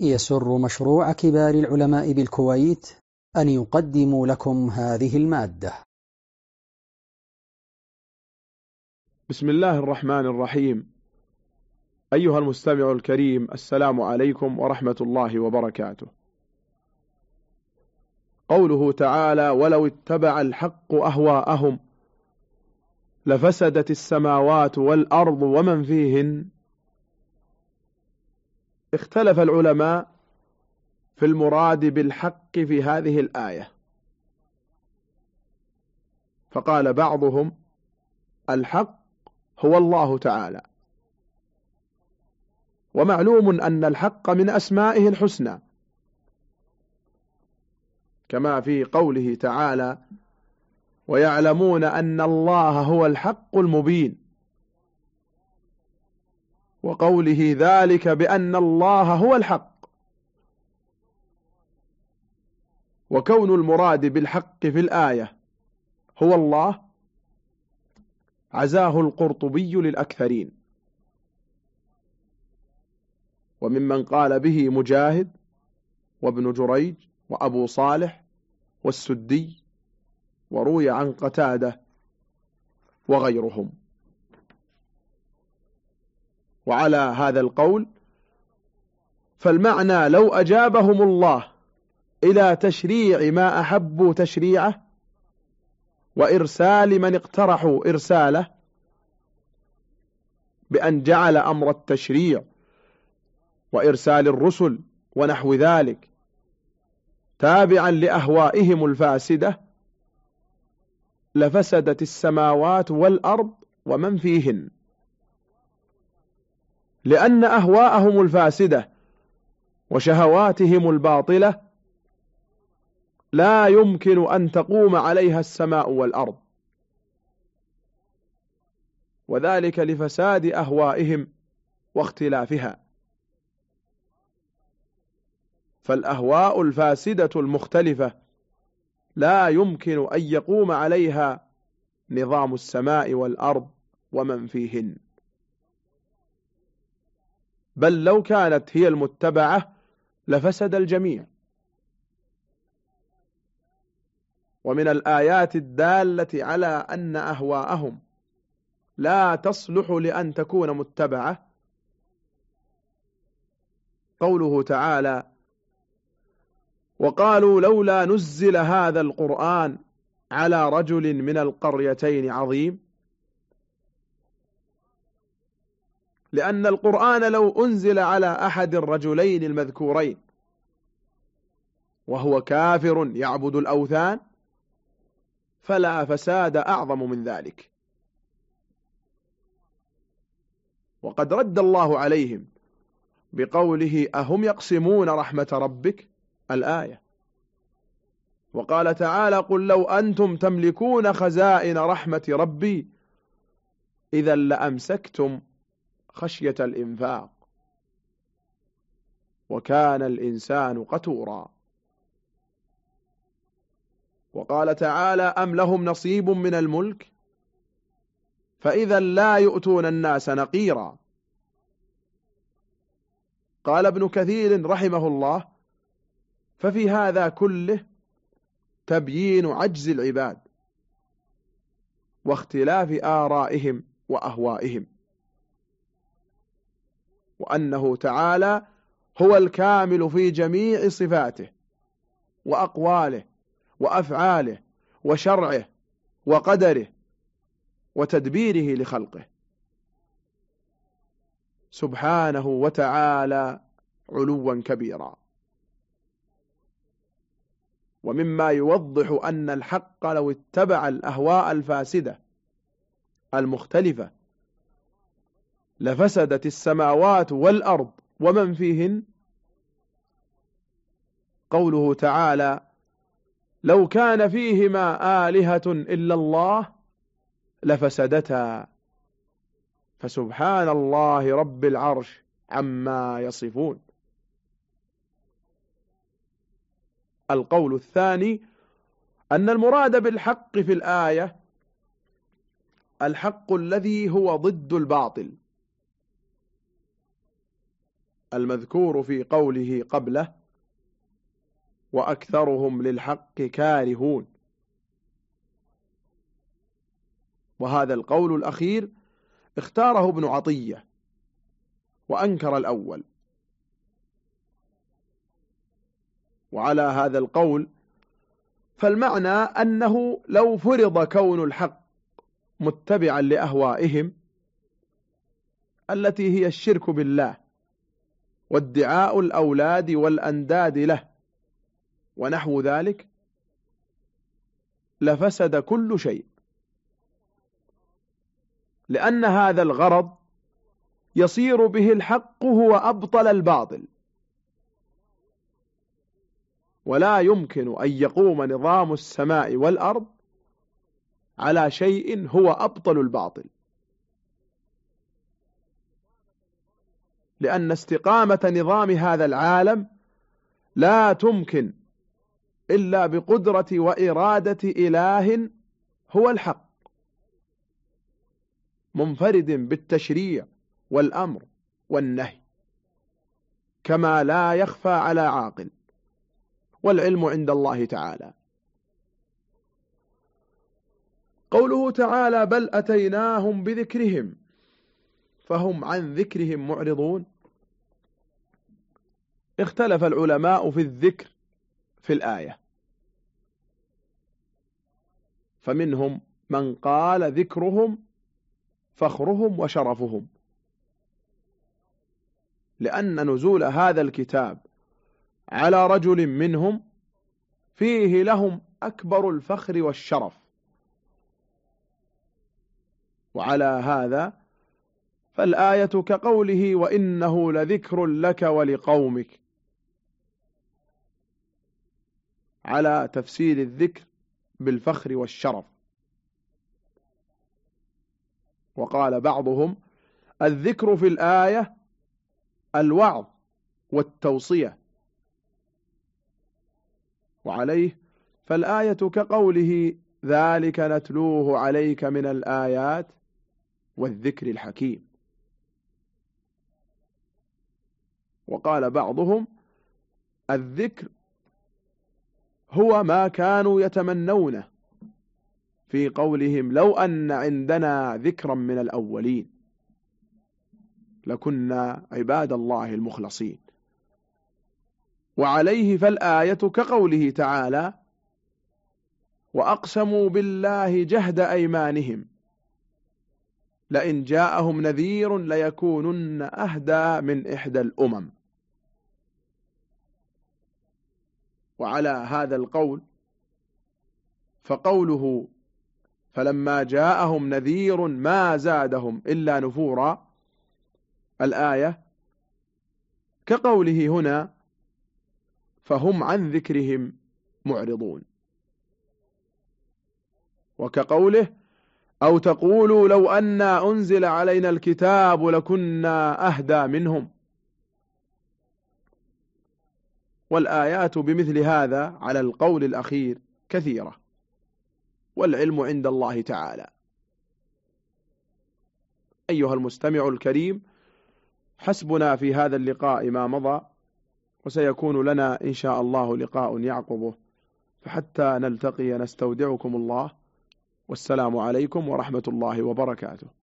يسر مشروع كبار العلماء بالكويت أن يقدم لكم هذه المادة. بسم الله الرحمن الرحيم. أيها المستمع الكريم السلام عليكم ورحمة الله وبركاته. قوله تعالى ولو اتبع الحق أهواءهم لفسدت السماوات والأرض ومن فيهن اختلف العلماء في المراد بالحق في هذه الآية. فقال بعضهم الحق هو الله تعالى. ومعلوم أن الحق من أسمائه الحسنى. كما في قوله تعالى ويعلمون أن الله هو الحق المبين. وقوله ذلك بأن الله هو الحق. وكون المراد بالحق في الآية هو الله عزاه القرطبي للأكثرين. وممن قال به مجاهد وابن جريج وأبو صالح والسدي وروي عن قتادة وغيرهم. وعلى هذا القول فالمعنى لو أجابهم الله إلى تشريع ما أحبوا تشريعه وإرسال من اقترحوا إرساله بأن جعل أمر التشريع وإرسال الرسل ونحو ذلك تابعا لأهوائهم الفاسدة لفسدت السماوات والأرض ومن فيهن. لأن أهواءهم الفاسدة وشهواتهم الباطلة لا يمكن أن تقوم عليها السماء والأرض. وذلك لفساد أهوائهم واختلافها. فالأهواء الفاسدة المختلفة لا يمكن أن يقوم عليها نظام السماء والأرض ومن فيهن. بل لو كانت هي المتبعة لفسد الجميع. ومن الآيات الدالة على أن أهواءهم لا تصلح لأن تكون متبعة. قوله تعالى وقالوا لولا نزل هذا القرآن على رجل من القريتين عظيم. لأن القرآن لو أنزل على أحد الرجلين المذكورين وهو كافر يعبد الأوثان فلا فساد أعظم من ذلك. وقد رد الله عليهم بقوله أهم يقسمون رحمة ربك؟ الآية. وقال تعالى قل لو أنتم تملكون خزائن رحمة ربي إذا لأمسكتم خشية الإنفاق. وكان الإنسان قتورا. وقال تعالى أم لهم نصيب من الملك؟ فإذا لا يؤتون الناس نقيرا. قال ابن كثير رحمه الله ففي هذا كله تبيين عجز العباد واختلاف آرائهم وأهوائهم. وأنه تعالى هو الكامل في جميع صفاته وأقواله وأفعاله وشرعه وقدره وتدبيره لخلقه. سبحانه وتعالى علوا كبيرا. ومما يوضح أن الحق لو اتبع الأهواء الفاسدة المختلفة لفسدت السماوات والأرض ومن فيهن؟ قوله تعالى لو كان فيهما آلهة إلا الله لفسدتا. فسبحان الله رب العرش عما يصفون. القول الثاني أن المراد بالحق في الآية الحق الذي هو ضد الباطل. المذكور في قوله قبله وأكثرهم للحق كارهون. وهذا القول الأخير اختاره ابن عطية وأنكر الأول. وعلى هذا القول فالمعنى أنه لو فرض كون الحق متبعا لأهوائهم التي هي الشرك بالله وادعاء الأولاد والأنداد له. ونحو ذلك لفسد كل شيء. لأن هذا الغرض يصير به الحق هو أبطل الباطل. ولا يمكن أن يقوم نظام السماء والأرض على شيء هو أبطل الباطل. لأن استقامة نظام هذا العالم لا تمكن إلا بقدرة وإرادة إله هو الحق منفرد بالتشريع والأمر والنهي كما لا يخفى على عاقل والعلم عند الله تعالى. قوله تعالى بل أتيناهم بذكرهم فهم عن ذكرهم معرضون. اختلف العلماء في الذكر في الآية. فمنهم من قال ذكرهم فخرهم وشرفهم. لأن نزول هذا الكتاب على رجل منهم فيه لهم أكبر الفخر والشرف. وعلى هذا فالآية كقوله وإنه لذكر لك ولقومك. على تفسير الذكر بالفخر والشرف. وقال بعضهم الذكر في الآية الوعظ والتوصية. وعليه فالآية كقوله ذلك نتلوه عليك من الآيات والذكر الحكيم. وقال بعضهم الذكر هو ما كانوا يتمنونه في قولهم لو أن عندنا ذكرا من الأولين لكنا عباد الله المخلصين. وعليه فالآية كقوله تعالى وأقسموا بالله جهد أيمانهم لئن جاءهم نذير ليكونن أهدى من إحدى الأمم. وعلى هذا القول فقوله فلما جاءهم نذير ما زادهم إلا نفورا الآية كقوله هنا فهم عن ذكرهم معرضون. وكقوله أو تقولوا لو أنا أنزل علينا الكتاب لكنا أهدى منهم. والآيات بمثل هذا على القول الأخير كثيرة. والعلم عند الله تعالى. أيها المستمع الكريم حسبنا في هذا اللقاء ما مضى وسيكون لنا إن شاء الله لقاء يعقبه. فحتى نلتقي نستودعكم الله والسلام عليكم ورحمة الله وبركاته.